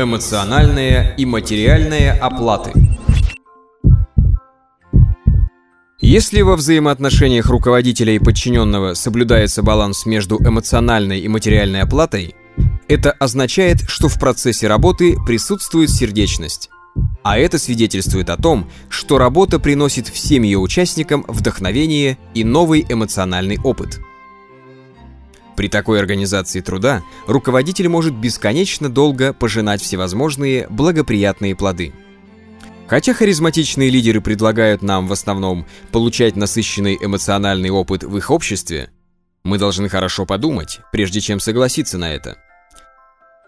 Эмоциональная и материальная оплаты. Если во взаимоотношениях руководителя и подчиненного соблюдается баланс между эмоциональной и материальной оплатой, это означает, что в процессе работы присутствует сердечность. А это свидетельствует о том, что работа приносит всем ее участникам вдохновение и новый эмоциональный опыт – при такой организации труда руководитель может бесконечно долго пожинать всевозможные благоприятные плоды. Хотя харизматичные лидеры предлагают нам в основном получать насыщенный эмоциональный опыт в их обществе, мы должны хорошо подумать, прежде чем согласиться на это.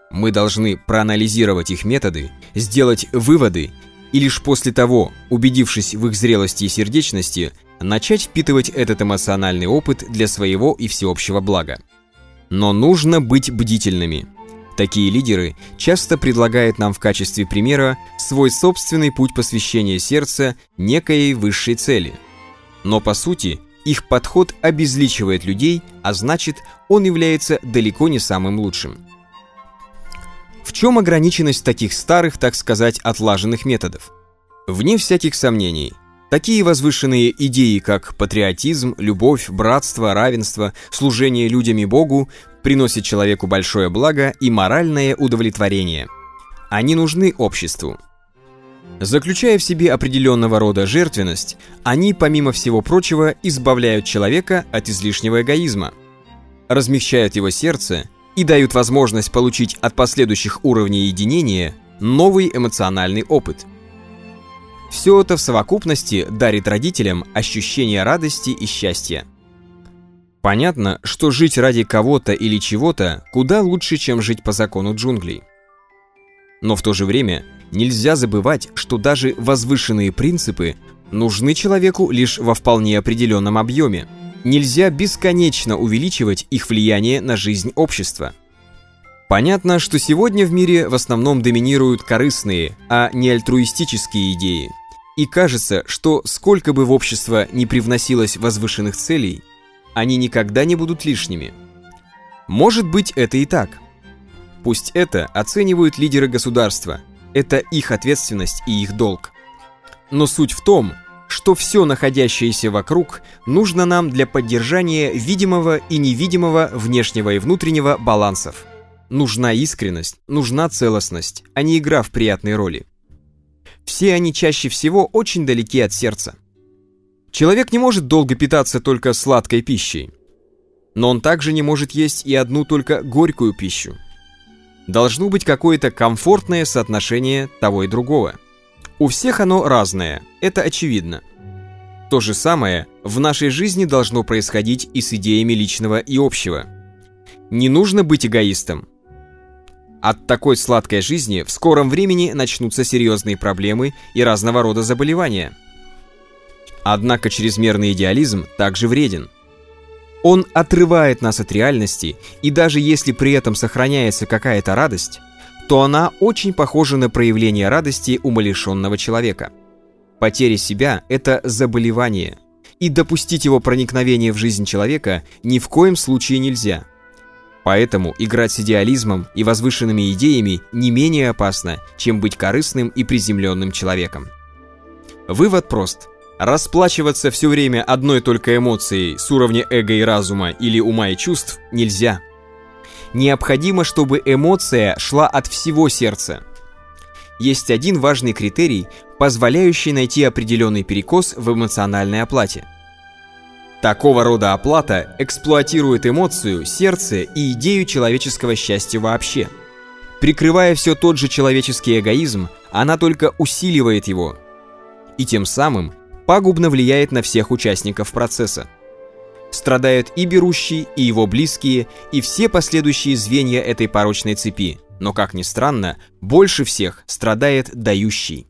Мы должны проанализировать их методы, сделать выводы и лишь после того, убедившись в их зрелости и сердечности, начать впитывать этот эмоциональный опыт для своего и всеобщего блага. Но нужно быть бдительными. Такие лидеры часто предлагают нам в качестве примера свой собственный путь посвящения сердца некой высшей цели. Но по сути, их подход обезличивает людей, а значит, он является далеко не самым лучшим. В чем ограниченность таких старых, так сказать, отлаженных методов? Вне всяких сомнений, Такие возвышенные идеи, как патриотизм, любовь, братство, равенство, служение людям и Богу, приносят человеку большое благо и моральное удовлетворение. Они нужны обществу. Заключая в себе определенного рода жертвенность, они, помимо всего прочего, избавляют человека от излишнего эгоизма, размягчают его сердце и дают возможность получить от последующих уровней единения новый эмоциональный опыт – все это в совокупности дарит родителям ощущение радости и счастья. Понятно, что жить ради кого-то или чего-то куда лучше, чем жить по закону джунглей. Но в то же время нельзя забывать, что даже возвышенные принципы нужны человеку лишь во вполне определенном объеме. Нельзя бесконечно увеличивать их влияние на жизнь общества. Понятно, что сегодня в мире в основном доминируют корыстные, а не альтруистические идеи – и кажется, что сколько бы в общество ни привносилось возвышенных целей, они никогда не будут лишними. Может быть, это и так. Пусть это оценивают лидеры государства, это их ответственность и их долг. Но суть в том, что все находящееся вокруг нужно нам для поддержания видимого и невидимого внешнего и внутреннего балансов. Нужна искренность, нужна целостность, а не игра в приятной роли. Все они чаще всего очень далеки от сердца. Человек не может долго питаться только сладкой пищей. Но он также не может есть и одну только горькую пищу. Должно быть какое-то комфортное соотношение того и другого. У всех оно разное, это очевидно. То же самое в нашей жизни должно происходить и с идеями личного и общего. Не нужно быть эгоистом, от такой сладкой жизни в скором времени начнутся серьезные проблемы и разного рода заболевания. Однако чрезмерный идеализм также вреден. Он отрывает нас от реальности, и даже если при этом сохраняется какая-то радость, то она очень похожа на проявление радости умалишенного человека. Потеря себя – это заболевание, и допустить его проникновение в жизнь человека ни в коем случае нельзя – Поэтому играть с идеализмом и возвышенными идеями не менее опасно, чем быть корыстным и приземленным человеком. Вывод прост. Расплачиваться все время одной только эмоцией с уровня эго и разума или ума и чувств нельзя. Необходимо, чтобы эмоция шла от всего сердца. Есть один важный критерий, позволяющий найти определенный перекос в эмоциональной оплате – Такого рода оплата эксплуатирует эмоцию, сердце и идею человеческого счастья вообще. Прикрывая все тот же человеческий эгоизм, она только усиливает его. И тем самым пагубно влияет на всех участников процесса. Страдают и берущий, и его близкие, и все последующие звенья этой порочной цепи. Но, как ни странно, больше всех страдает дающий.